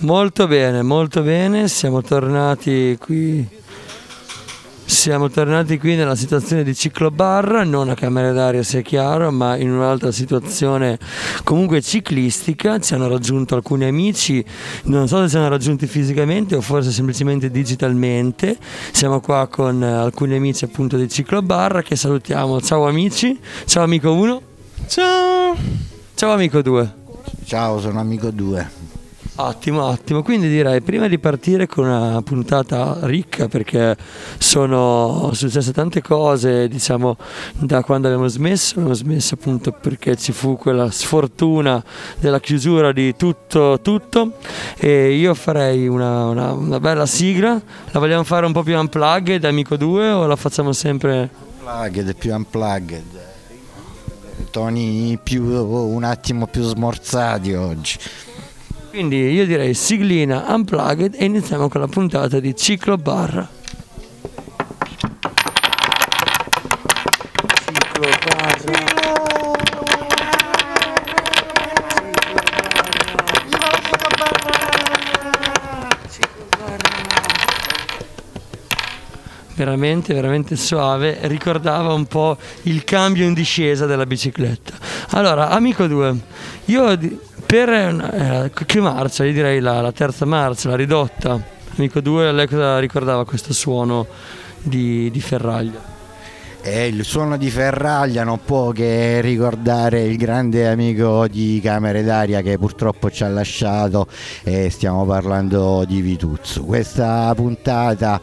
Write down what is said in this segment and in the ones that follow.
Molto bene, molto bene, siamo tornati qui. Siamo tornati qui nella situazione di ciclobarra, non a camera d'aria sia chiaro, ma in un'altra situazione comunque ciclistica. Ci hanno raggiunto alcuni amici, non so se ci hanno raggiunti fisicamente o forse semplicemente digitalmente. Siamo qua con alcuni amici appunto di ciclobarra che salutiamo. Ciao amici, ciao amico 1. Ciao. Ciao amico 2. Ciao, sono amico 2. Ottimo, ottimo. Quindi direi prima di partire con una puntata ricca perché sono successe tante cose, diciamo, da quando abbiamo smesso, abbiamo smesso appunto perché ci fu quella sfortuna della chiusura di tutto, tutto e io farei una, una, una bella sigla. La vogliamo fare un po' più unplugged, amico 2 o la facciamo sempre Unplugged, più unplugged. Toni più, un attimo più smorzati oggi. Quindi io direi siglina unplugged e iniziamo con la puntata di Ciclo Barra. Ciclo Barra. Veramente, veramente suave, ricordava un po' il cambio in discesa della bicicletta. Allora, amico 2, io per eh, che marcia? Io direi la, la terza marcia, la ridotta. Amico 2, lei cosa ricordava questo suono di, di ferraglia? E il suono di Ferraglia non può che ricordare il grande amico di Camere d'Aria che purtroppo ci ha lasciato e stiamo parlando di Vituzzo. Questa puntata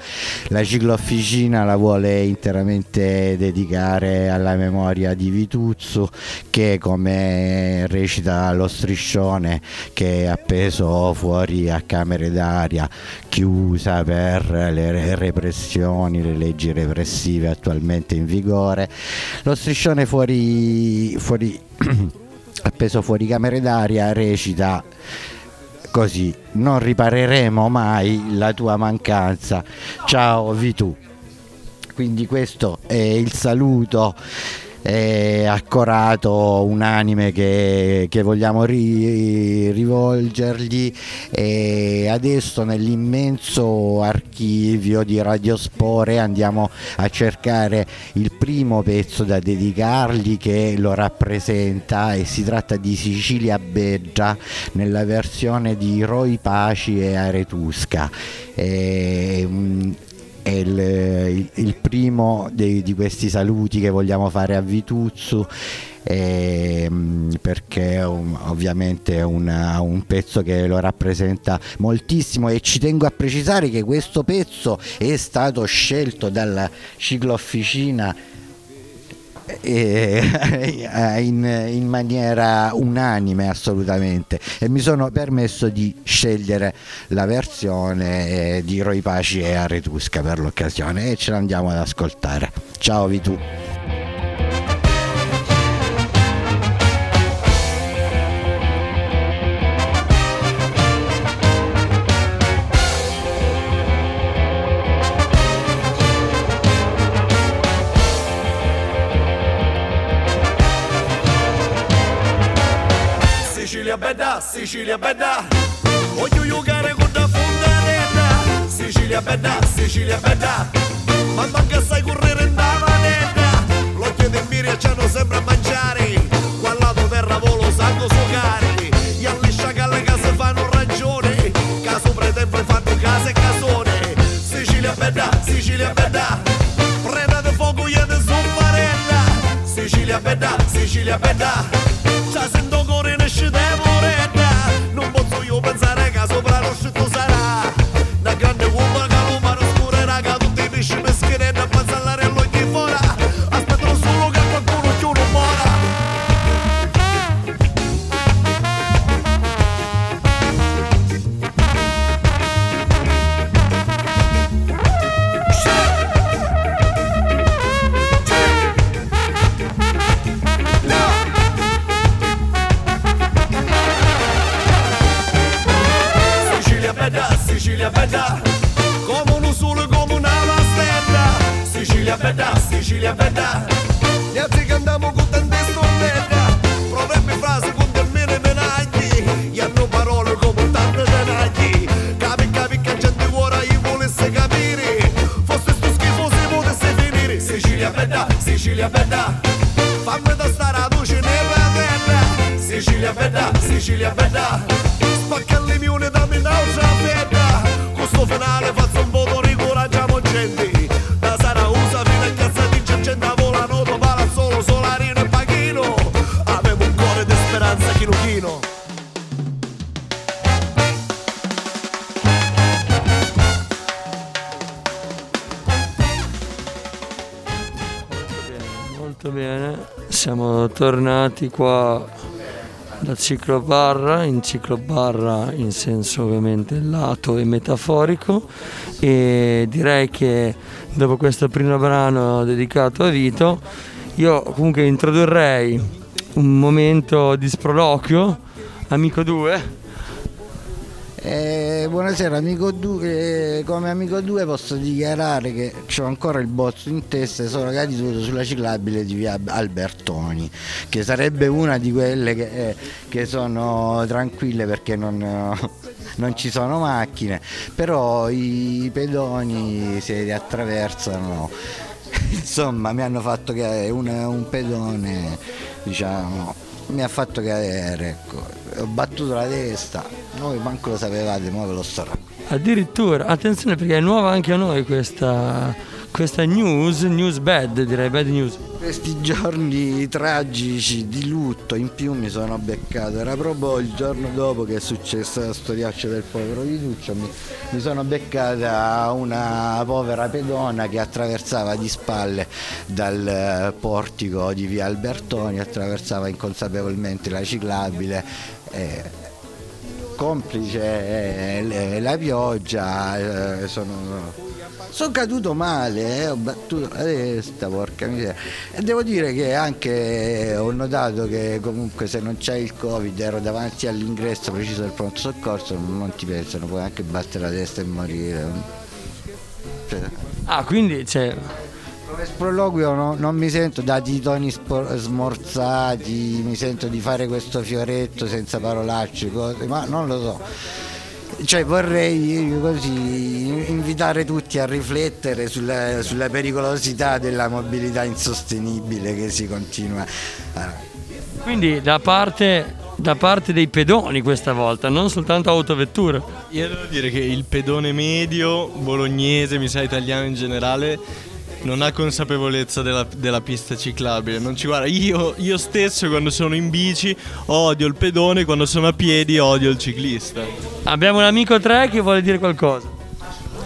la ciclofficina la vuole interamente dedicare alla memoria di Vituzzo che come recita lo striscione che è appeso fuori a Camere d'Aria chiusa per le re- repressioni, le leggi repressive attualmente in vigore. Lo striscione fuori, fuori appeso fuori camere d'aria recita così, non ripareremo mai la tua mancanza. Ciao Vitù. Quindi questo è il saluto accorato, unanime che, che vogliamo ri- rivolgergli e adesso nell'immenso archivio di Radiospore andiamo a cercare il primo pezzo da dedicargli che lo rappresenta e si tratta di Sicilia Beggia nella versione di Roy Paci e Aretusca. E, è il, il- il primo dei- di questi saluti che vogliamo fare a Vituzzu ehm, perché un- ovviamente è una- un pezzo che lo rappresenta moltissimo e ci tengo a precisare che questo pezzo è stato scelto dalla ciclofficina in, in maniera unanime assolutamente. E mi sono permesso di scegliere la versione eh, di Roy Paci e Aretusca per l'occasione e ce l'andiamo ad ascoltare. Ciao Vitù Sicilia bella. Voglio giocare con la fontanella. Sicilia bella, Sicilia bella. Ma manca sai correre in vanetta L'occhio di Miria c'hanno sempre a mangiare. Qua al lato terra volo sanno suocare. Gli alle sciacalle che si fanno ragione. Caso pretempo fanno case e casone. Sicilia bella, Sicilia bella. Prendete fuoco ne sono Sicilia bella, Sicilia bella potrei capire fosse tu schifo si potesse finire Sicilia bella, Sicilia bella Fammi da stare a luce nella terra Sicilia bella, Sicilia bella Spacca il limone da minausa fredda Questo finale tornati qua da ciclobarra, in ciclobarra in senso ovviamente lato e metaforico e direi che dopo questo primo brano dedicato a Vito io comunque introdurrei un momento di sproloquio, amico 2, Eh, buonasera amico 2, come amico 2 posso dichiarare che ho ancora il bozzo in testa e sono caduto sulla ciclabile di via Albertoni, che sarebbe una di quelle che, eh, che sono tranquille perché non, eh, non ci sono macchine, però i pedoni se li attraversano, insomma mi hanno fatto che un, un pedone diciamo mi ha fatto cadere, ecco. ho battuto la testa, voi manco lo sapevate, ma ve lo raccontando. addirittura, attenzione perché è nuova anche a noi questa, questa news, news bad direi, bad news. Questi giorni tragici di lutto in più mi sono beccato, era proprio il giorno dopo che è successa la storiaccia del povero Vituccio, mi, mi sono beccata una povera pedona che attraversava di spalle dal eh, portico di via Albertoni, attraversava inconsapevolmente la ciclabile. eh, complice eh, la pioggia, eh, sono, sono caduto male, eh, ho battuto la testa, porca miseria. E devo dire che anche ho notato che comunque se non c'è il covid ero davanti all'ingresso preciso del pronto soccorso, non ti pensano, puoi anche battere la testa e morire. Cioè, Ah, quindi cioè, come sproloquio no- non mi sento dati i toni spo- smorzati, mi sento di fare questo fioretto senza parolacce, cose, ma non lo so. Cioè vorrei così invitare tutti a riflettere sulla, sulla pericolosità della mobilità insostenibile che si continua a... quindi da parte, da parte dei pedoni questa volta, non soltanto autovetture. Io devo dire che il pedone medio, bolognese, mi sa italiano in generale, non ha consapevolezza della, della pista ciclabile. Non ci guarda. Io, io stesso quando sono in bici odio il pedone, quando sono a piedi odio il ciclista. Abbiamo un amico 3 che vuole dire qualcosa.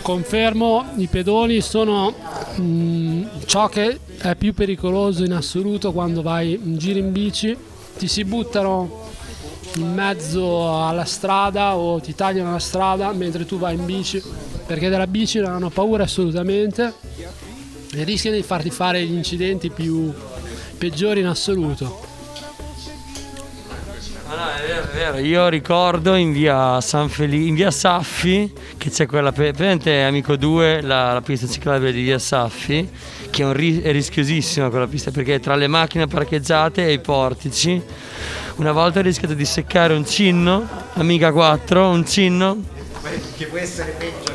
Confermo, i pedoni sono mm, ciò che è più pericoloso in assoluto quando vai in giro in bici, ti si buttano in mezzo alla strada o ti tagliano la strada mentre tu vai in bici, perché della bici non hanno paura assolutamente e rischiano di farti fare gli incidenti più peggiori in assoluto. Ah, no, è vero, è vero. Io ricordo in via San Felice, in via Saffi, che c'è quella, presente amico 2, la, la pista ciclabile di via Saffi, che è, un ri- è rischiosissima quella pista perché tra le macchine parcheggiate e i portici, una volta ho rischiato di seccare un cinno, amica 4, un cinno. Che può essere peggio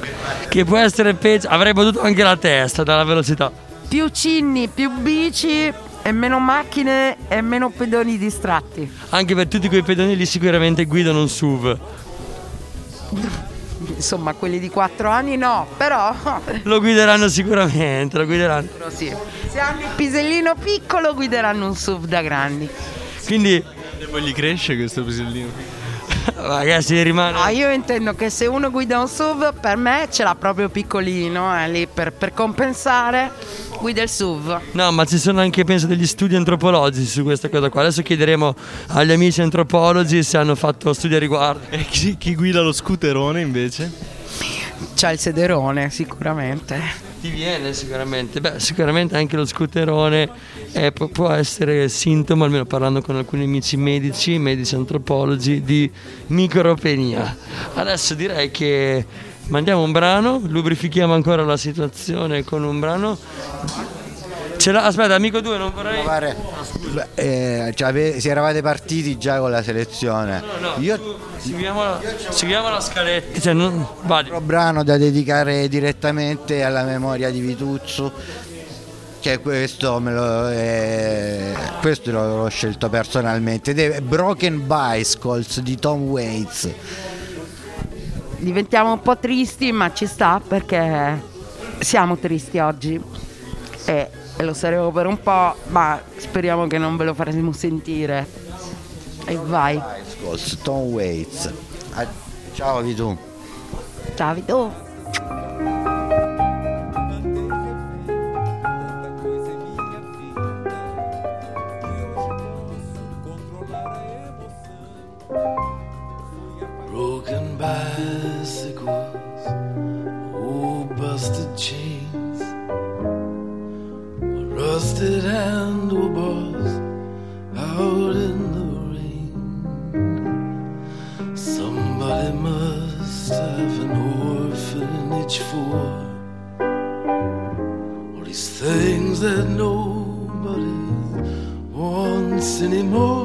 che può essere peggio, avrei potuto anche la testa dalla velocità. più cinni, più bici e meno macchine e meno pedoni distratti. Anche per tutti quei pedoni lì sicuramente guidano un SUV. Insomma, quelli di 4 anni no, però, Lo guideranno sicuramente, lo guideranno. però sì. Se hanno il pisellino piccolo guideranno un SUV da grandi. Quindi, poi gli cresce questo pisellino. Ragazzi, rimane. No, io intendo che se uno guida un SUV, per me ce l'ha proprio piccolino, è lì per, per compensare, guida il SUV. No, ma ci sono anche, penso, degli studi antropologici su questa cosa qua. Adesso chiederemo agli amici antropologi se hanno fatto studi a riguardo. E chi, chi guida lo scooterone invece? C'ha il sederone, sicuramente. Ti viene sicuramente. Beh, sicuramente anche lo scooterone è- pu- può essere sintomo, almeno parlando con alcuni amici medici, medici antropologi, di micropenia. Adesso direi che mandiamo un brano, lubrifichiamo ancora la situazione con un brano. Ce l'ha, aspetta, amico 2, non vorrei... Pare- Beh, eh, cioè, si eravate partiti già con la selezione. No, no, Io tu- seguiamo la, seguiamo la scaletta. Cioè, non, vadi. altro brano da dedicare direttamente alla memoria di Vituzzo. perché questo, me lo, eh, questo l'ho scelto personalmente ed è Broken Bicycles di Tom Waits. Diventiamo un po' tristi, ma ci sta perché siamo tristi oggi. E, e lo saremo per un po', ma speriamo che non ve lo faremo sentire. E vai. Tom Waits. Ah, ciao Vitu. Ciao Vito. Broken bicycles, old busted chains, rusted handlebars out in the rain. Somebody must have an orphanage for all these things that nobody wants anymore.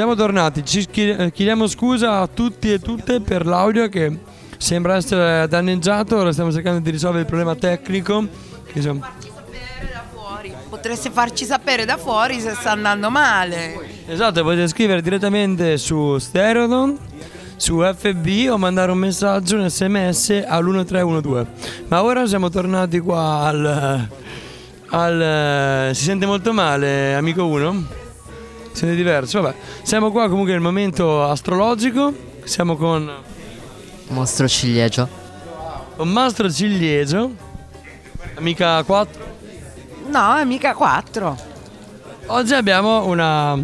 Siamo tornati, ci eh, chiediamo scusa a tutti e tutte per l'audio che sembra essere danneggiato, ora stiamo cercando di risolvere il problema tecnico. Da fuori. Potreste farci sapere da fuori se sta andando male. esatto, potete scrivere direttamente su Stereodon, su FB o mandare un messaggio, un sms all'1312. Ma ora siamo tornati qua al... al si sente molto male, amico 1? Siete diversi, vabbè. Siamo qua comunque nel momento astrologico. Siamo con, Mostro ciliegio. con Mastro Ciliegio, amica 4. No, è mica 4. Oggi abbiamo una.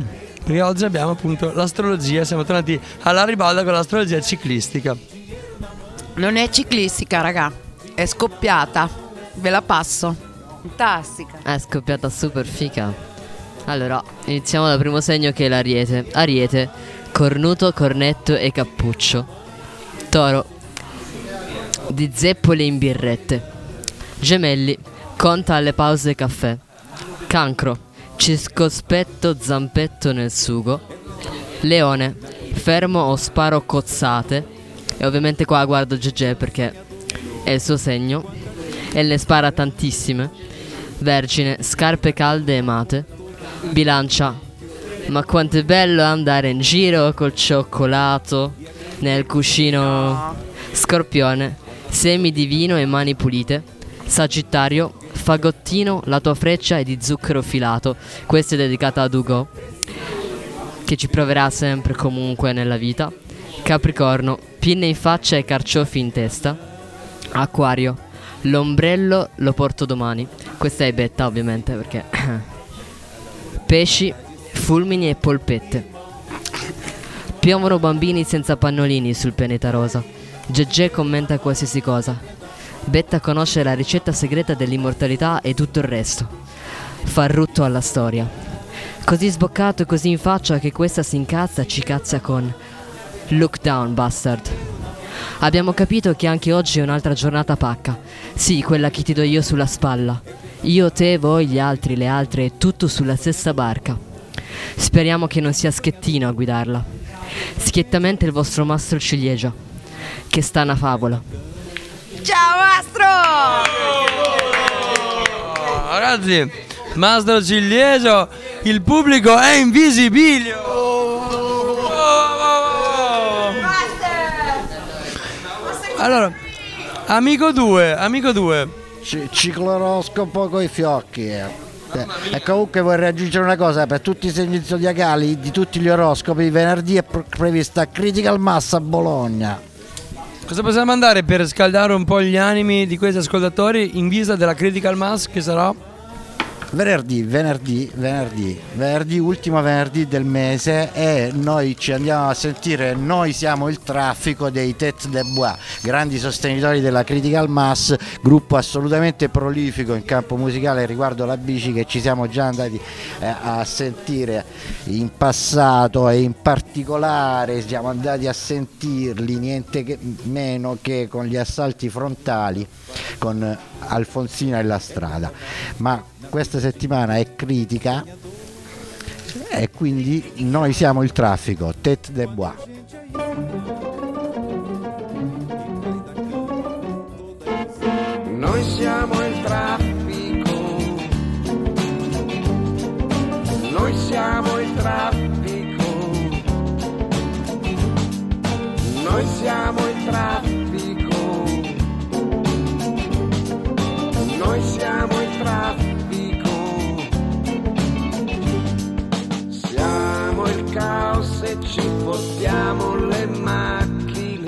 Perché oggi abbiamo appunto l'astrologia. Siamo tornati alla ribalda con l'astrologia ciclistica. Non è ciclistica, raga. È scoppiata. Ve la passo. Fantastica. È scoppiata super fica. Allora, iniziamo dal primo segno che è l'ariete. Ariete, cornuto, cornetto e cappuccio. Toro, di zeppole in birrette. Gemelli, conta alle pause caffè. Cancro, circospetto zampetto nel sugo. Leone, fermo o sparo cozzate. E ovviamente qua guardo GG perché è il suo segno. E ne spara tantissime. Vergine, scarpe calde e mate. Bilancia, ma quanto è bello andare in giro col cioccolato nel cuscino. Scorpione, semi di vino e mani pulite. Sagittario, fagottino, la tua freccia è di zucchero filato. Questa è dedicata ad Ugo, che ci proverà sempre comunque nella vita. Capricorno, pinne in faccia e carciofi in testa. Acquario, L'ombrello lo porto domani. Questa è betta, ovviamente, perché. Pesci, fulmini e polpette. Piovono bambini senza pannolini sul pianeta rosa. Gegè commenta qualsiasi cosa. Betta conosce la ricetta segreta dell'immortalità e tutto il resto. Fa rutto alla storia. Così sboccato e così in faccia che questa si incazza e ci cazza con Look down, bastard. Abbiamo capito che anche oggi è un'altra giornata pacca. Sì, quella che ti do io sulla spalla. Io, te, voi, gli altri, le altre, tutto sulla stessa barca. Speriamo che non sia Schettino a guidarla. Schiettamente il vostro mastro ciliegia. Che sta una favola. Ciao Mastro! Oh, ragazzi, Mastro Ciliegio, il pubblico è invisibile. Oh, oh, oh. Allora, amico 2, amico 2. C- cicloroscopo coi fiocchi. eh. Eh, E comunque vorrei aggiungere una cosa, per tutti i segni zodiacali di tutti gli oroscopi, venerdì è pre- prevista Critical Mass a Bologna. Cosa possiamo andare per scaldare un po' gli animi di questi ascoltatori in vista della Critical Mass che sarà? Venerdì, venerdì, venerdì, venerdì, ultimo venerdì del mese e noi ci andiamo a sentire, noi siamo il traffico dei Tête de Bois, grandi sostenitori della Critical Mass, gruppo assolutamente prolifico in campo musicale riguardo la bici che ci siamo già andati eh, a sentire in passato e in particolare siamo andati a sentirli niente che- meno che con gli assalti frontali con Alfonsina e la strada. Ma questa settimana è critica e quindi noi siamo il traffico, Tête de Bois. Noi siamo il traffico. Noi siamo il traffico. Noi siamo il traffico. Noi siamo il traffico. Caos e ci portiamo le macchine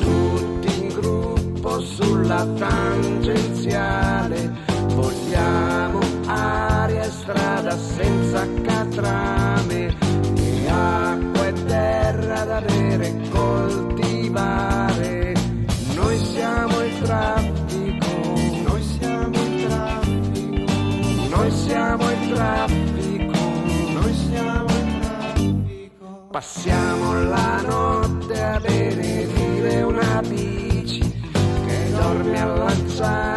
tutti in gruppo sulla tangenziale. Vogliamo aria e strada senza catrame Passiamo la notte a benedire una bici che dorme allacciata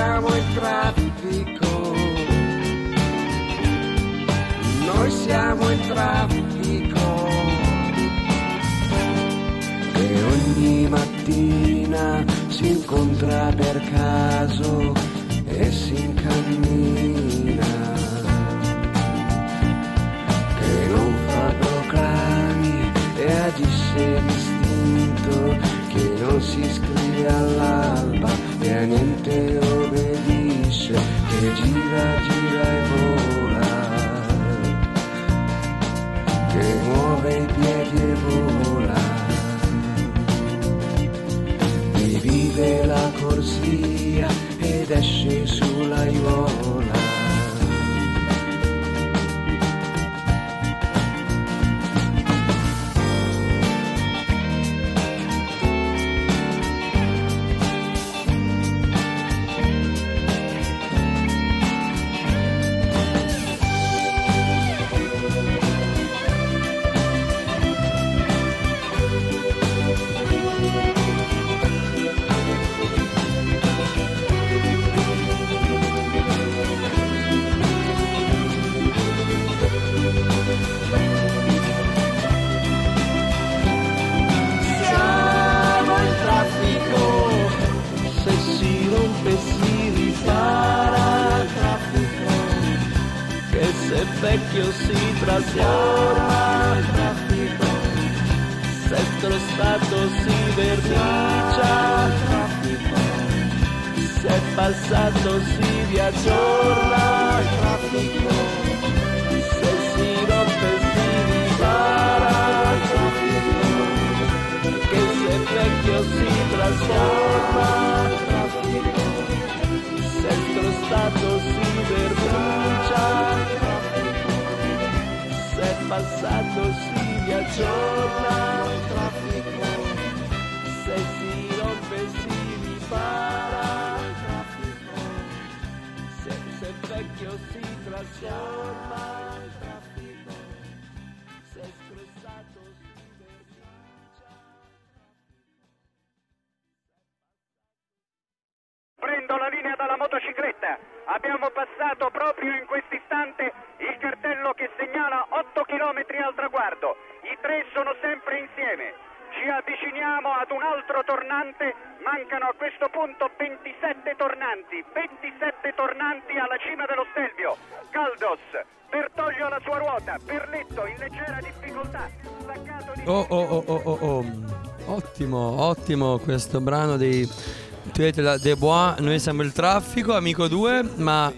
Noi siamo il traffico. Noi siamo il traffico. E ogni mattina si incontra per caso e si incammina. Che non fa proclami e agisce distinto, che non si iscrive all'alba e a niente obbedisce, che gira, gira e vola, che muove i piedi e vola, divide la corsia ed esce sulla trostato si vernicia, traffico, se passato si riaggiorna, traffico, se si rompe si ripara, traffico, che se vecchio si trasforma, traffico, se trostato si vernicia, traffico, se passato si riaggiorna, vecchio si trasforma, traffico, se scrossato si vernicia. Prendo la linea dalla motocicletta. Abbiamo passato proprio in questo istante il cartello che segnala 8 km al traguardo. I tre sono sempre insieme. Ci avviciniamo ad un altro tornante. Mancano a questo punto 27 tornanti. 27 tornanti alla cima dello Stelvio. Caldos, Bertoglio alla sua ruota. Berletto in leggera difficoltà. Staccato di... Oh oh oh oh oh oh. Ottimo, ottimo questo brano dei avete la De noi siamo il traffico, amico 2, ma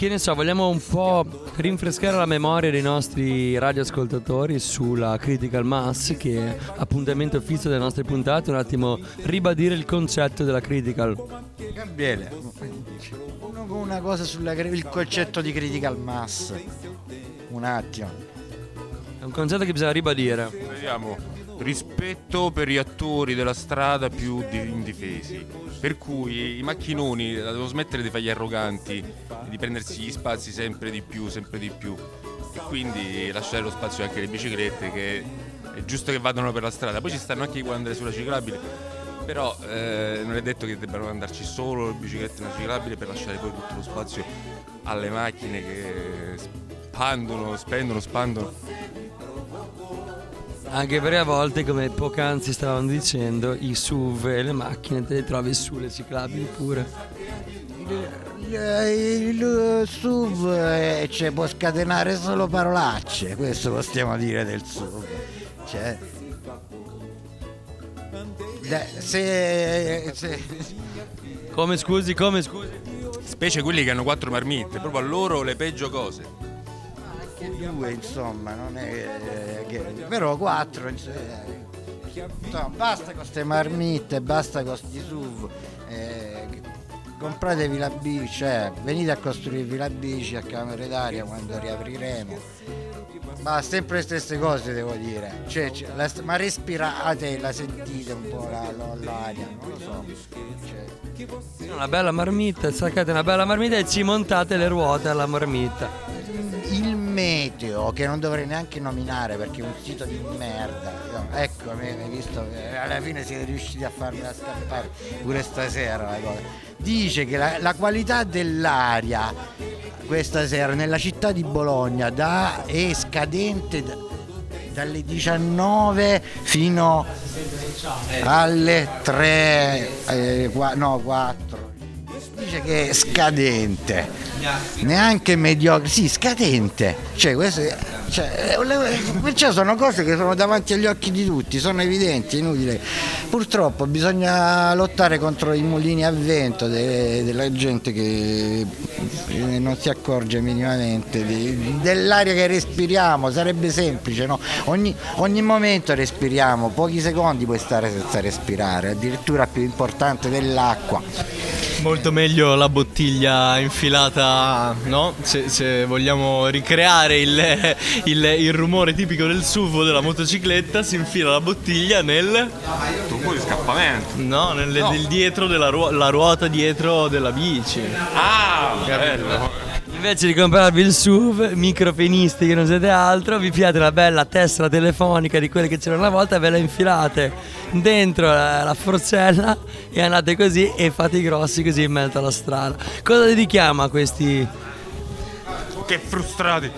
che ne so, vogliamo un po' rinfrescare la memoria dei nostri radioascoltatori sulla Critical Mass, che è appuntamento fisso delle nostre puntate, un attimo ribadire il concetto della Critical. Gabriele, una, una cosa sul concetto di critical mass. Un attimo. È un concetto che bisogna ribadire. Vediamo. Rispetto per gli attori della strada più di- indifesi. Per cui i macchinoni eh, devono smettere di fare gli arroganti, di prendersi gli spazi sempre di più, sempre di più. E quindi lasciare lo spazio anche alle biciclette che è giusto che vadano per la strada. Poi ci stanno anche i vuole andare sulla ciclabile. Però eh, non è detto che debbano andarci solo le biciclette una ciclabile per lasciare poi tutto lo spazio alle macchine che spandono, spendono, spandono. Anche perché a volte, come poc'anzi stavano dicendo, i SUV e le macchine te le trovi sulle ciclabili pure. Il, il SUV eh, cioè, può scatenare solo parolacce, questo possiamo dire del SUV. Cioè, se, se- Come scusi, come scusi? Specie quelli che hanno quattro marmitte, proprio a loro le peggio cose. Due insomma, non è che, però quattro insomma, insomma, basta con queste marmitte, basta con questi SUV. eh, compratevi la bici, cioè, venite a costruirvi la bici a camere d'aria quando riapriremo. Ma sempre le stesse cose devo dire. Cioè, cioè, la ma respirate, la sentite un po' la- la- l'aria, non lo so. Cioè, Una bella marmitta, staccate una bella marmitta e ci montate le ruote alla marmitta. il meteo che non dovrei neanche nominare perché è un sito di merda. No, ecco hai visto che alla fine siete riusciti a farmela scappare pure stasera dice che la, la qualità dell'aria questa sera nella città di Bologna da, è scadente da- dalle 19 fino alle 3 eh, no 4 dice che è scadente. Neanche mediocre. Sì scadente. Cioè queste cioè, perciò sono cose che sono davanti agli occhi di tutti sono evidenti è inutile. Purtroppo bisogna lottare contro i mulini a vento de- della gente che eh, non si accorge minimamente di- dell'aria che respiriamo. Sarebbe semplice no? ogni, ogni momento respiriamo. Pochi secondi puoi stare senza respirare addirittura più importante dell'acqua Molto meglio la bottiglia infilata, no? Se, se vogliamo ricreare il, il- il rumore tipico del SUV della motocicletta, si infila la bottiglia nel. Tubo di scappamento. No, nel, No. nel dietro della ruo- la ruota dietro della bici. Ah, bello. Invece di comprarvi il SUV, micropenisti che non siete altro, vi piate una bella tessera telefonica di quelle che c'erano una volta, ve la infilate dentro la forcella e andate così e fate i grossi così in mezzo alla strada. Cosa dedichiamo a questi... Che frustrati.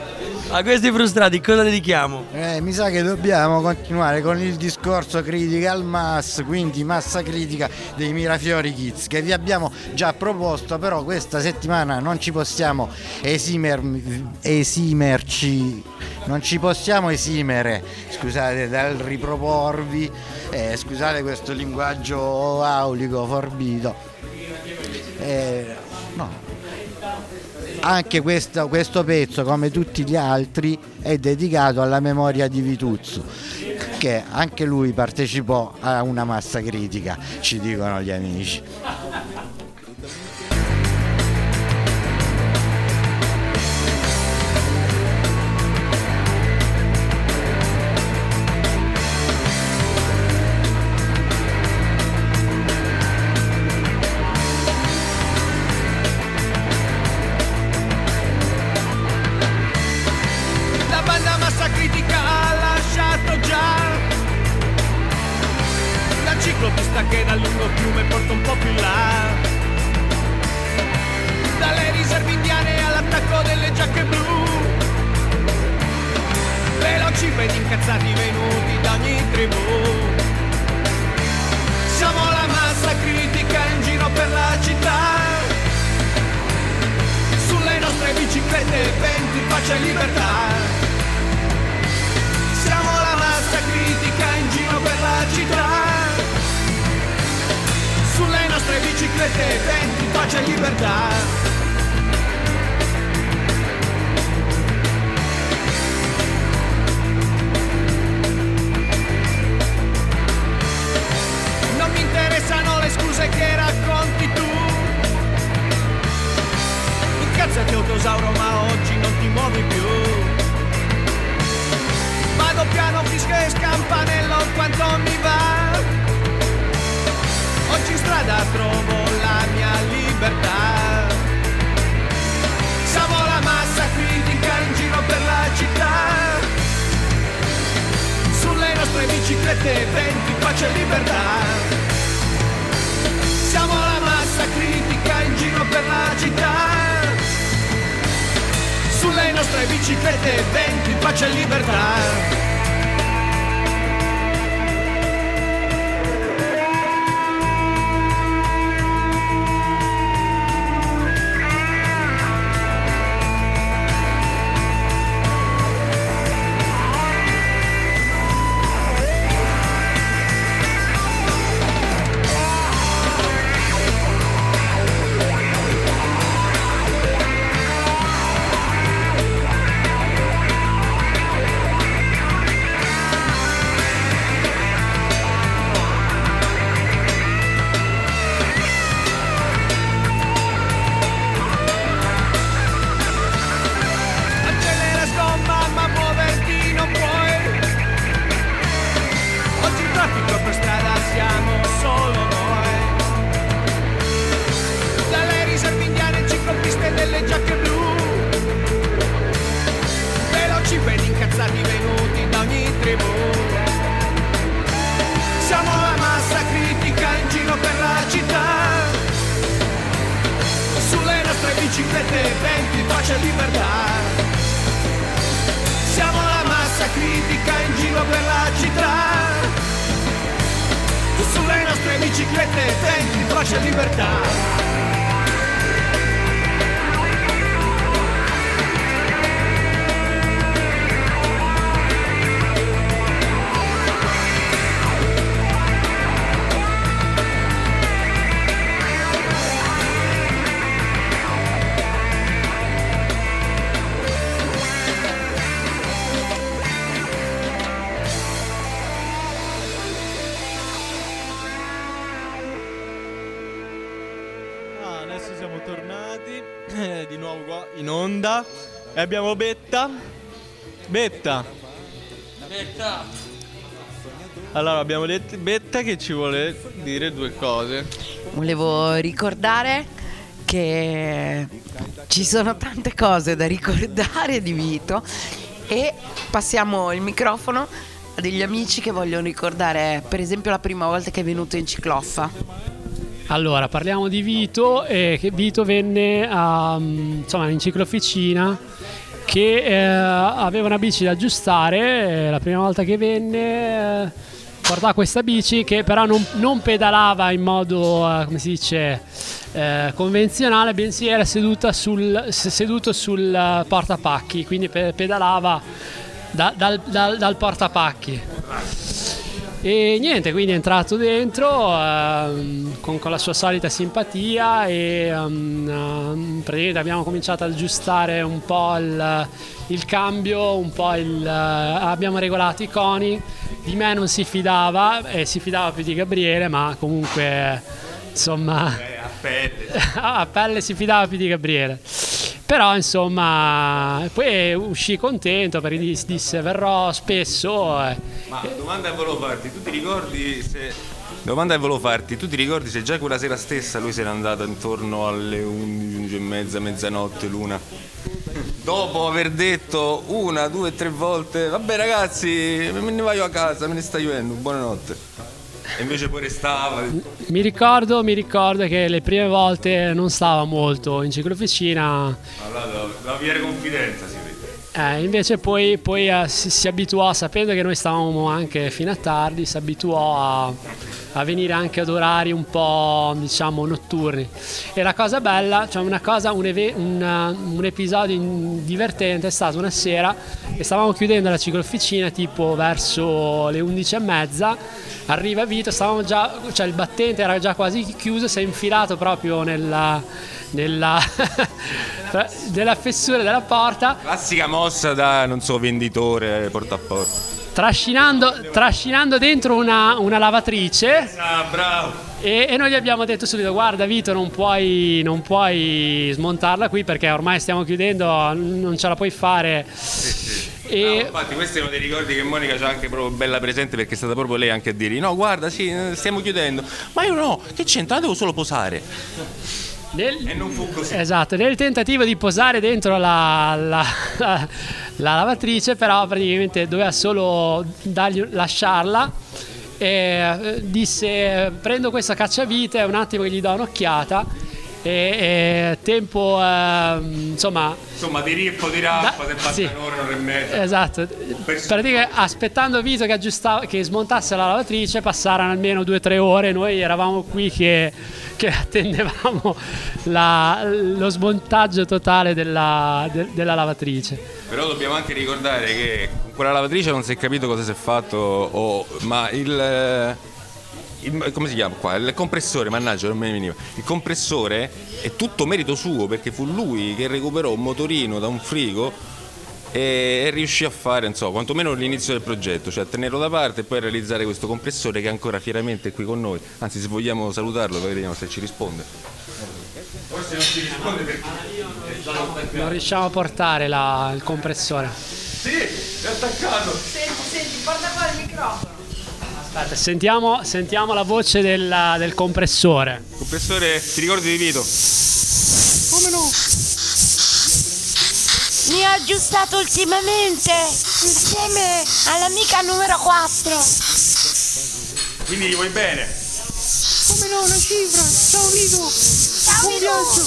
A questi frustrati cosa dedichiamo? Eh, mi sa che dobbiamo continuare con il discorso critica al MAS, quindi massa critica dei Mirafiori Kids, che vi abbiamo già proposto, però questa settimana non ci possiamo esimer- esimerci, non ci possiamo esimere, scusate, dal riproporvi, eh, scusate questo linguaggio aulico, forbito. Eh, no, anche questo, questo pezzo, come tutti gli altri, è dedicato alla memoria di Vituzzo, che anche lui partecipò a una massa critica, ci dicono gli amici. Pace e libertà siamo la massa critica in giro per la città. Sulle nostre biciclette venti, pace e libertà. Giro per la città. Sulle nostre biciclette venti, pace libertà. E abbiamo Betta. Betta. Betta. Allora abbiamo detto Betta che ci vuole dire due cose. Volevo ricordare che ci sono tante cose da ricordare di Vito e passiamo il microfono a degli amici che vogliono ricordare per esempio la prima volta che è venuto in cicloffa. Allora, parliamo di Vito e che Vito venne a, mm, insomma, in ciclofficina che eh, aveva una bici da aggiustare, eh, la prima volta che venne eh, portava questa bici che però non, non pedalava in modo, eh, come si dice, eh, convenzionale, bensì era seduta sul, seduto sul eh, portapacchi, quindi pe- pedalava da- dal, dal- dal portapacchi. E niente, quindi è entrato dentro ehm, con, con la sua solita simpatia e ehm, ehm, praticamente abbiamo cominciato ad aggiustare un po' il, il cambio, un po' il, eh, abbiamo regolato i coni. Di me non si fidava e si fidava più di Gabriele, ma comunque insomma a pelle. a pelle si fidava più di Gabriele. Però insomma, poi uscì contento perché dis- disse verrò spesso. Eh. Ma domanda che volevo farti, tu ti ricordi se... Domanda che volevo farti, tu ti ricordi se già quella sera stessa lui se n'è andato intorno alle 11, 11 e mezza, mezzanotte, l'una? Dopo aver detto una, due, tre volte, vabbè ragazzi, me ne vado a casa, me ne sta piovendo, buonanotte. E invece poi restava. Mi ricordo, mi ricordo che le prime volte non stava molto in ciclofficina, Allora doveva avere confidenza, si vede. Eh, invece poi, poi, eh, si, si abituò, sapendo che noi stavamo anche fino a tardi, si abituò a, a venire anche ad orari un po' diciamo notturni. E la cosa bella, cioè una cosa, un, eve- un, uh, un episodio in- divertente è stato una sera che stavamo chiudendo la ciclofficina tipo verso le 11 e mezza, arriva Vito, stavamo già, cioè il battente era già quasi chiuso, si è infilato proprio nella, nella, nella fessura della porta Classica mossa da, non so, venditore, porta a porta. trascinando, trascinando dentro una, una lavatrice Ah, bravo. e, e noi gli abbiamo detto subito guarda Vito non puoi, non puoi smontarla qui perché ormai stiamo chiudendo, non ce la puoi fare. E, No, infatti questi sono dei ricordi che Monica c'ha anche proprio bella presente perché è stata proprio lei anche a dirgli no guarda sì stiamo chiudendo ma io no che c'entra devo solo posare nel- e non fu così Esatto, nel tentativo di posare dentro la, la- la lavatrice, però praticamente doveva solo dargli, lasciarla. E eh, disse: Prendo questa cacciavite, un attimo che gli do un'occhiata. E, e tempo, ehm, insomma, insomma di rippo di rappa Da- se sì. un'ora un'ora e mezza esatto. Praticamente aspettando Vito che, aggiustava, che smontasse la lavatrice, passarono almeno due o tre ore. Noi eravamo qui che, che attendevamo la- lo smontaggio totale della, de- della lavatrice. però dobbiamo anche ricordare che con quella lavatrice non si è capito cosa si è fatto o- ma il, eh, il- come si chiama qua? Il compressore mannaggia non me ne veniva. Il compressore è tutto merito suo perché fu lui che recuperò un motorino da un frigo e, e riuscì a fare insomma quantomeno l'inizio del progetto cioè a tenerlo da parte e poi realizzare questo compressore che ancora fieramente è qui con noi. Anzi se vogliamo salutarlo poi vediamo se ci risponde. Forse non ci risponde perché Non riusciamo a portare la- il compressore. sì è attaccato. Senti, senti, porta qua il microfono. Aspetta, sentiamo, sentiamo la voce della- del compressore. compressore ti ricordi di Vito? Come no? Mi ha aggiustato ultimamente insieme all'amica numero 4. quindi gli vuoi bene? Come no, la cifra. Ciao Vito. Ciao Vito. viaggio.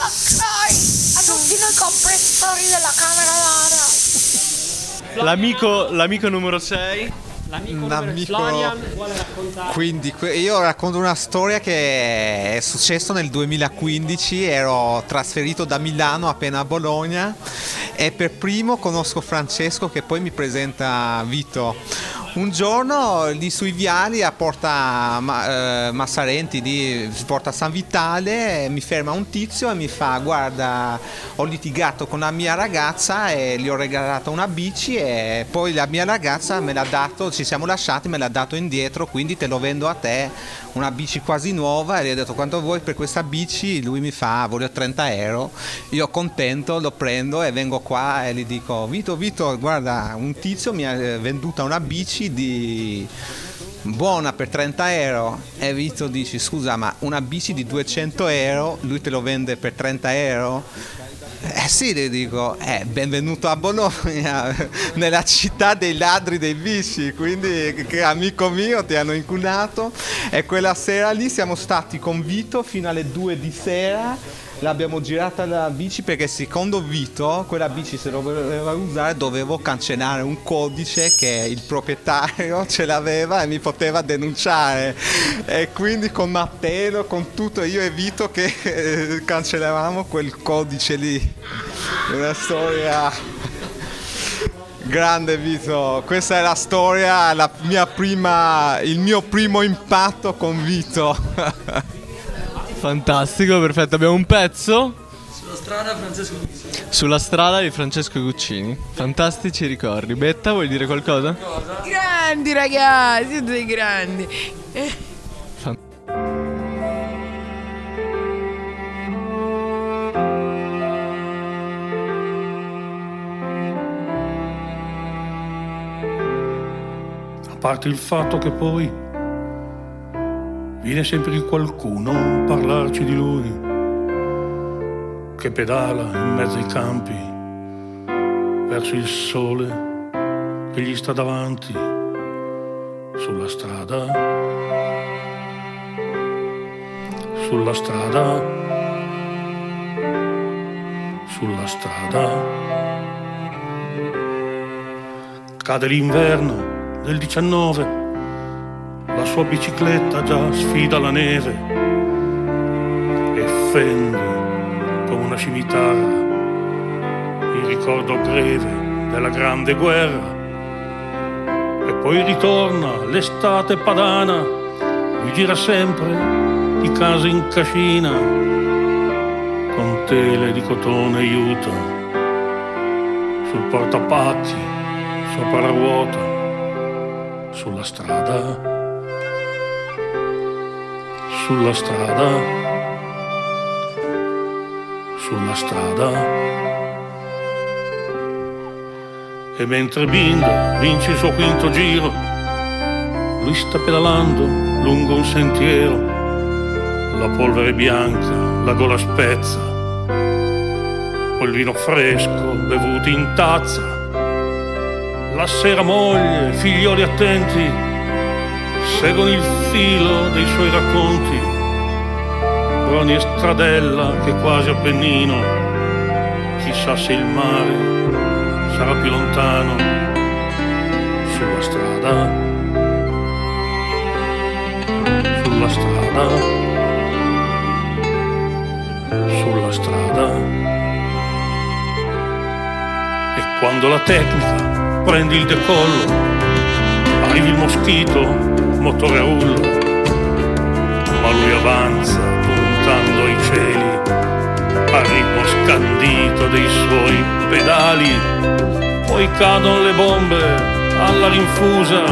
Ma dai, a tutti noi compressori della camera d'aria. L'amico, l'amico numero 6. L'amico Un numero- amico- Florian vuole raccontare. Quindi io racconto una storia che è successo nel 2015, ero trasferito da Milano appena a Bologna e per primo conosco Francesco che poi mi presenta Vito. Un giorno lì sui viali a Porta Ma- eh, Massarenti, lì, Porta San Vitale, mi ferma un tizio e mi fa guarda ho litigato con la mia ragazza e gli ho regalato una bici e poi la mia ragazza me l'ha dato, ci siamo lasciati, me l'ha dato indietro, quindi te lo vendo a te, una bici quasi nuova e gli ho detto quanto vuoi per questa bici, lui mi fa voglio 30 euro, io contento lo prendo e vengo qua e gli dico Vito Vito guarda un tizio mi ha eh, venduta una bici di buona per 30 euro e Vito dice scusa ma una bici di 200 euro lui te lo vende per 30 euro Eh sì, le dico, eh, benvenuto a Bologna, nella città dei ladri dei bici, quindi amico mio ti hanno inculato. E quella sera lì siamo stati con Vito fino alle 2 di sera. L'abbiamo girata la bici perché secondo Vito quella bici se lo voleva usare dovevo cancellare un codice che il proprietario ce l'aveva e mi poteva denunciare e quindi con Matteo, con tutto io e Vito che eh, cancellavamo quel codice lì. Una storia grande Vito, questa è la storia, la prima, il mio primo impatto con Vito. Fantastico, perfetto. Abbiamo un pezzo Sulla strada Francesco Guccini. sulla strada di Francesco Guccini. Fantastici ricordi. Betta, vuoi dire qualcosa? Grandi ragazzi, siete dei grandi. A parte il fatto che poi viene sempre qualcuno a parlarci di lui, che pedala in mezzo ai campi verso il sole che gli sta davanti sulla strada, sulla strada, sulla strada. Cade l'inverno del 19, la sua bicicletta già sfida la neve e fende come una scimitarra il ricordo breve della grande guerra. E poi ritorna l'estate padana, lui gira sempre di casa in cascina con tele di cotone juta sul portapacchi sopra la ruota sulla strada sulla strada sulla strada. E mentre Binda vince il suo quinto giro lui sta pedalando lungo un sentiero. La polvere bianca la gola spezza poi vino fresco bevuto in tazza. La sera moglie, figlioli attenti, seguono il filo dei suoi racconti. Broni e stradella che quasi Appennino, chissà se il mare sarà più lontano sulla strada, sulla strada, sulla strada. E quando la tecnica prendi il decollo, arrivi il moschito, motore a ma lui avanza puntando ai cieli, al ritmo scandito dei suoi pedali, poi cadono le bombe alla rinfusa,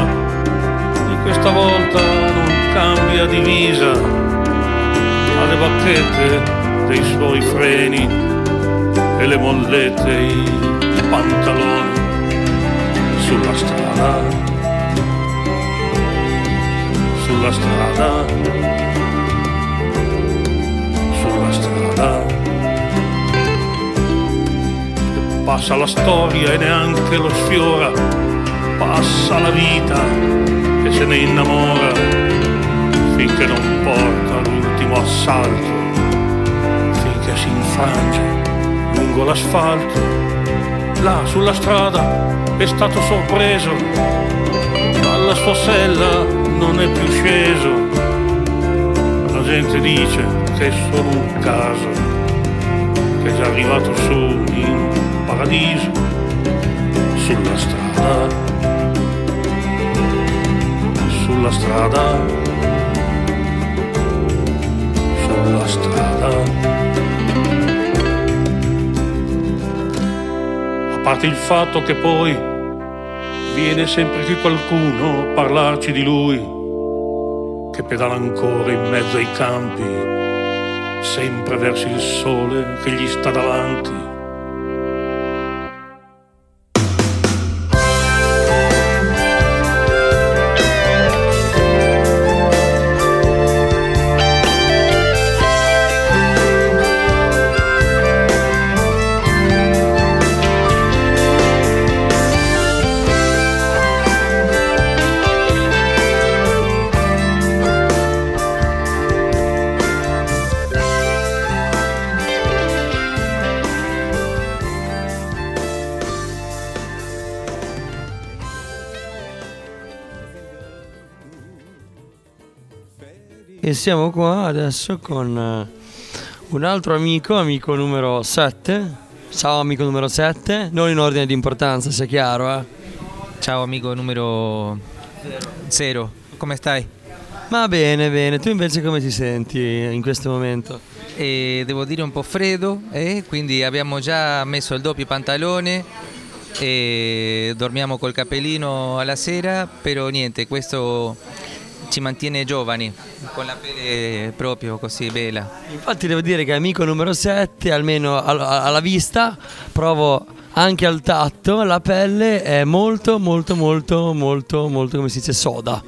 e questa volta non cambia divisa, ha le bacchette dei suoi freni e le mollette, i pantaloni sulla strada, sulla strada, sulla strada. Passa la storia e neanche lo sfiora, passa la vita e se ne innamora, finché non porta l'ultimo assalto, finché si infrange lungo l'asfalto, là sulla strada è stato sorpreso, dalla sua sella non è più sceso. La gente dice che è solo un caso, che è già arrivato su in paradiso, sulla strada, sulla strada, sulla strada. A parte il fatto che poi viene sempre qui qualcuno a parlarci di lui, che pedala ancora in mezzo ai campi, sempre verso il sole che gli sta davanti. Siamo qua adesso con eh, un altro amico, amico numero 7. Ciao amico numero 7, non in ordine di importanza, sia chiaro, eh. Ciao amico numero 0, come stai? Ma bene, bene, tu invece come ti senti in questo momento? E devo dire un po' freddo, eh? quindi abbiamo già messo il doppio pantalone e dormiamo col capellino alla sera, però niente, questo ci mantiene giovani, con la pelle proprio così bella. Infatti devo dire che amico numero 7, almeno al- alla vista, provo anche al tatto, la pelle è molto molto molto molto molto come si dice soda.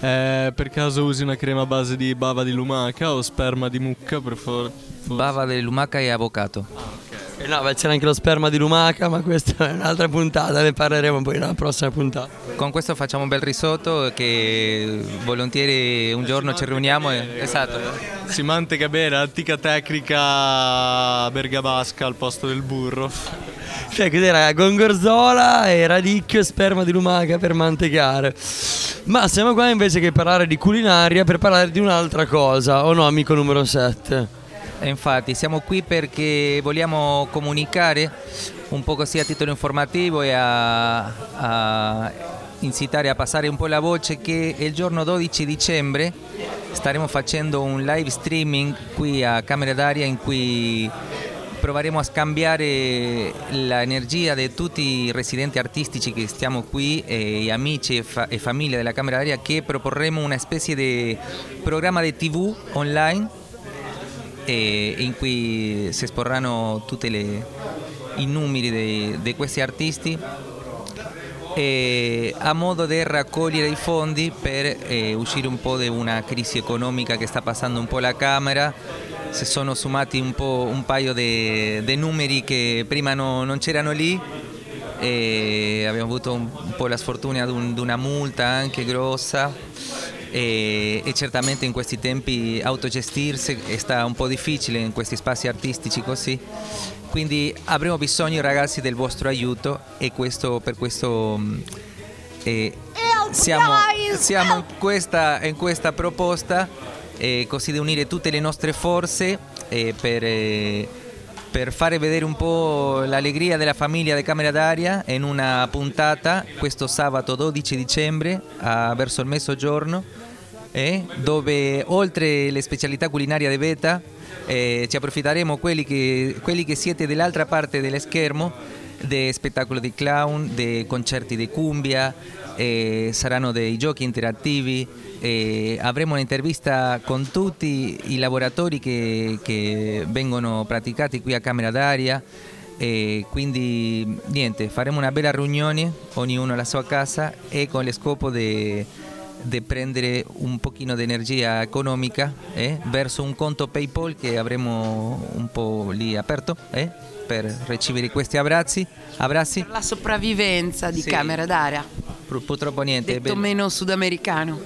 Eh, per caso usi una crema a base di bava di lumaca o sperma di mucca per favore? Bava di lumaca e avocado. Eh no, beh, c'era anche lo sperma di lumaca, ma questa è un'altra puntata, ne parleremo poi nella prossima puntata. Con questo facciamo un bel risotto che volentieri un giorno ci riuniamo e... Esatto. Si manteca bene, antica tecnica bergamasca al posto del burro. Cioè, cos'era? Gongorzola e radicchio e sperma di lumaca per mantecare. Ma siamo qua invece che parlare di culinaria per parlare di un'altra cosa, o no, amico numero 7? E infatti siamo qui perché vogliamo comunicare un po' così a titolo informativo e a, a incitare a passare un po' la voce che il giorno 12 dicembre staremo facendo un live streaming qui a Camera d'Aria in cui proveremo a scambiare l'energia di tutti i residenti artistici che stiamo qui e amici e, fa- e famiglia della Camera d'Aria che proporremo una specie di programma di tv online e in cui si esporranno tutti i numeri di, questi artisti e a modo di raccogliere i fondi per eh, uscire un po' da una crisi economica che sta passando un po' la Camera. Si sono sommati un, un paio di numeri che prima no- non c'erano lì e abbiamo avuto un, un po' la sfortuna di, un- una multa anche grossa e, e certamente in questi tempi autogestirsi sta un po' difficile in questi spazi artistici così. Quindi avremo bisogno ragazzi del vostro aiuto e questo, per questo eh, siamo, siamo in, questa, in questa proposta eh, così di unire tutte le nostre forze eh, per, per fare vedere un po' l'allegria della famiglia di Camera d'Aria in una puntata questo sabato 12 dicembre verso il mezzogiorno eh, dove oltre le specialità culinarie di Beta eh, ci approfitteremo quelli che, quelli che siete dall'altra parte dello schermo di spettacolo di clown, di concerti di cumbia, eh, saranno dei giochi interattivi, eh, avremo un'intervista con tutti i laboratori che, che vengono praticati qui a Camera d'Aria. E quindi niente, faremo una bella riunione, ognuno alla sua casa e con lo scopo di di prendere un pochino di energia economica eh, verso un conto PayPal che avremo un po' lì aperto eh, per ricevere questi abbracci. abbracci. La sopravvivenza di Sì. Camera d'aria, Pur- Purtroppo niente. detto beh, meno sudamericano.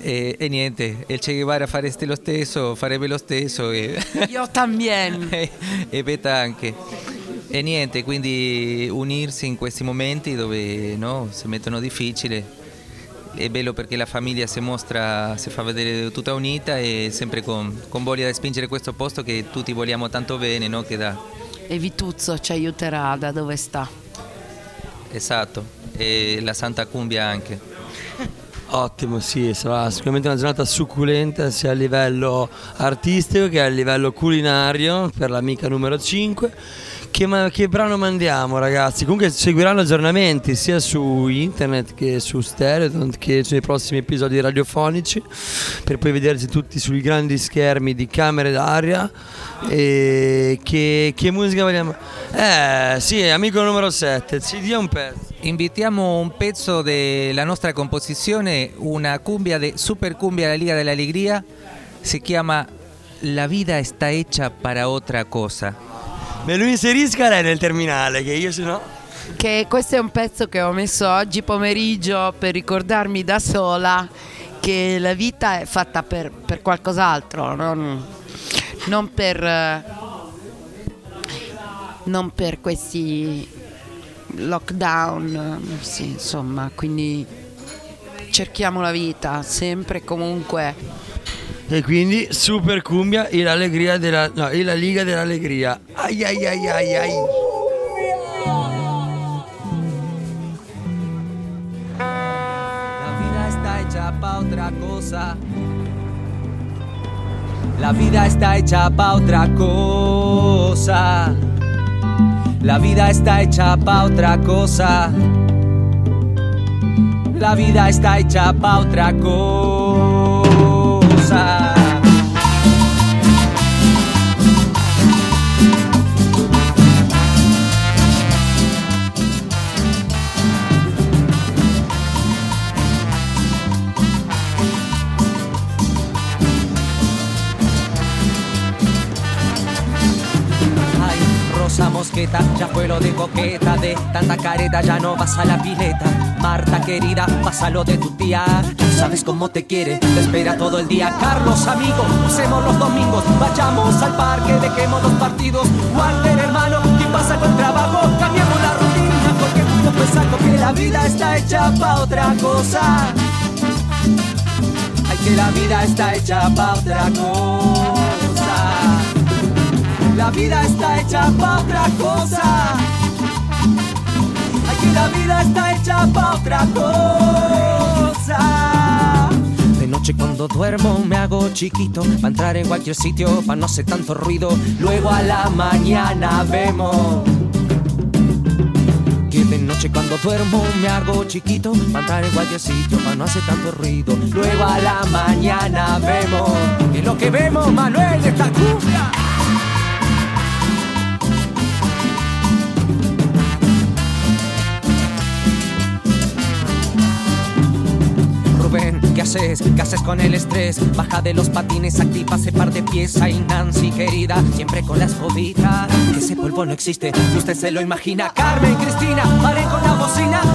e, e niente, il Che Guevara fareste lo stesso, farebbe lo stesso e, Io también. e, e Beta anche. E niente, quindi unirsi in questi momenti dove no, si mettono difficili. È bello perché la famiglia si mostra, si fa vedere tutta unita e sempre con, con voglia di spingere questo posto che tutti vogliamo tanto bene, no? Che dà. E Vituzzo ci aiuterà da dove sta. Esatto, e la Santa Cumbia anche. Ottimo, sì, sarà sicuramente una giornata succulenta sia a livello artistico che a livello culinario per l'amica numero 5. Che, che brano mandiamo ragazzi? Comunque seguiranno aggiornamenti sia su internet che su Stereoton che sui prossimi episodi radiofonici per poi vederci tutti sui grandi schermi di camere d'aria. E che, che musica vogliamo? Eh sì, amico numero 7, ci dia un pezzo. Invitiamo un pezzo della nostra composizione, una cumbia de super cumbia della Liga dell'Allegria, si chiama La vida está hecha para otra cosa. Me lo inserisca lei nel terminale che io se no... Che questo è un pezzo che ho messo oggi pomeriggio per ricordarmi da sola che la vita è fatta per, per qualcos'altro, non, non per, non per questi lockdown, sì, insomma, quindi cerchiamo la vita, sempre e comunque. E quindi Super Cumbia e l'allegria della. No, e la Liga dell'Allegria. Ai ai ai ai ai. La vida está hecha pa' otra cosa. La vida está hecha pa' otra cosa. La vida está hecha pa' otra cosa. La vida está hecha pa' otra cosa. Ya fue lo de coqueta De tanta careta ya no vas a la pileta. Marta querida, pásalo de tu tía Tú sabes cómo te quiere, te espera todo el día. Carlos amigo, usemos los domingos Vayamos al parque, dejemos los partidos Walter hermano, ¿qué pasa con trabajo? Cambiamos la rutina porque pues saco Que la vida está hecha pa' otra cosa. Ay, que la vida está hecha pa' otra cosa la vida está hecha pa' otra cosa. Aquí la vida está hecha pa' otra cosa. De noche cuando duermo me hago chiquito Pa' entrar en cualquier sitio, pa' no hacer tanto ruido Luego a la mañana vemos que de noche cuando duermo me hago chiquito Pa' entrar en cualquier sitio, pa' no hacer tanto ruido Luego a la mañana vemos Que lo que vemos, Manuel, esta cumbia ¿Qué haces con el estrés? Baja de los patines, activa ese par de pies Ay, Nancy, querida, siempre con las bobitas. Que ese polvo no existe, y usted se lo imagina. Carmen, Cristina, paren con la bocina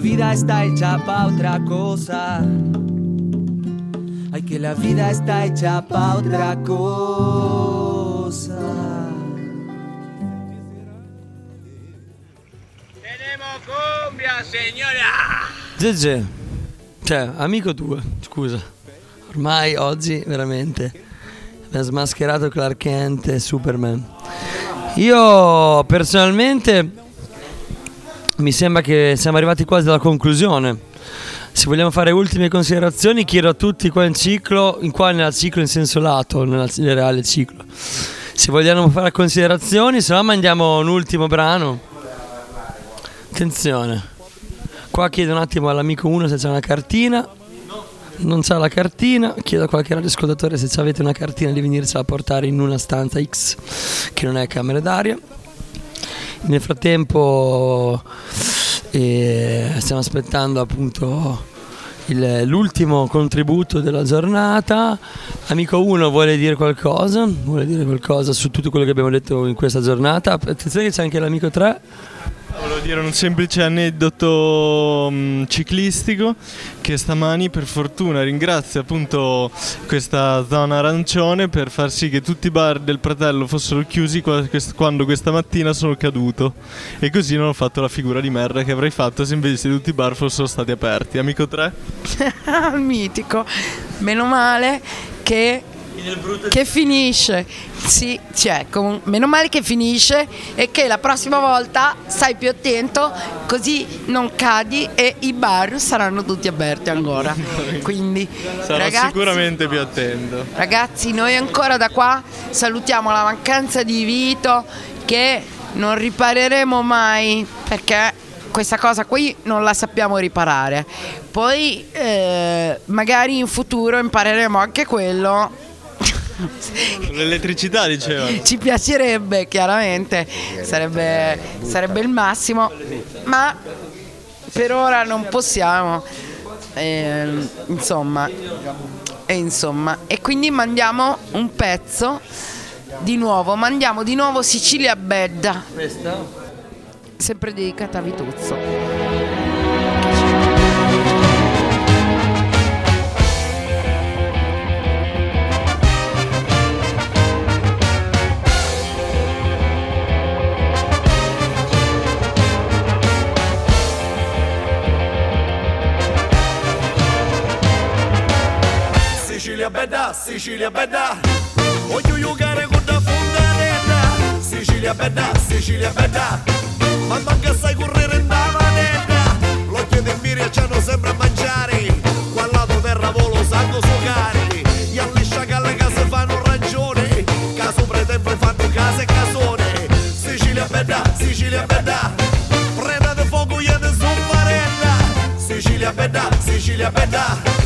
vida está hecha pa otra cosa. Ay, que la vida está hecha pa otra cosa. Cumbia, signora! Gege, cioè, amico tuo, scusa. Ormai oggi veramente mi ha smascherato Clark Kent e Superman. Io personalmente mi sembra che siamo arrivati quasi alla conclusione. Se vogliamo fare ultime considerazioni, chiedo a tutti qua in ciclo, in qua nel ciclo in senso lato, nel, reale ciclo. Se vogliamo fare considerazioni, se no mandiamo un ultimo brano. Attenzione. Qua chiedo un attimo all'amico 1 se c'è una cartina. Non c'ha la cartina. Chiedo a qualche radioascoltatore se avete una cartina di venircela a portare in una stanza X che non è camera d'aria. Nel frattempo eh, stiamo aspettando appunto il- l'ultimo contributo della giornata. Amico 1 vuole dire qualcosa? Vuole dire qualcosa su tutto quello che abbiamo detto in questa giornata? Attenzione che c'è anche l'amico 3. Volevo dire un semplice aneddoto mm, ciclistico che stamani per fortuna ringrazia appunto questa zona arancione per far sì che tutti i bar del Pratello fossero chiusi quando questa mattina sono caduto e così non ho fatto la figura di merda che avrei fatto se invece tutti i bar fossero stati aperti. Amico 3? Mitico. Meno male che che finisce. Sì, cioè, com- meno male che finisce e che la prossima volta stai più attento così non cadi e i bar saranno tutti aperti ancora. Quindi Sarò ragazzi, sicuramente più attento. ragazzi, noi ancora da qua salutiamo la mancanza di Vito che non ripareremo mai perché questa cosa qui non la sappiamo riparare. Poi eh, magari in futuro impareremo anche quello. L'elettricità diceva. Ci piacerebbe, chiaramente, sarebbe, sarebbe il massimo, ma per ora non possiamo. Ehm, insomma, e insomma, e quindi mandiamo un pezzo di nuovo, mandiamo di nuovo Sicilia Bedda. Sempre dedicata a Vituzzo. Bella, Sicilia bella. Voglio giocare con la fontanella. Sicilia bella, Sicilia bella. Ma manca sai correre in vanetta L'occhio di Miria c'hanno sempre a mangiare. Qua lato terra volo sanno suocare. Gli alle sciacalle che si fanno ragione. Caso pretempo fanno case e casone. Sicilia bella, Sicilia bella. Di fuoco io ne sono Sicilia bella, Sicilia bella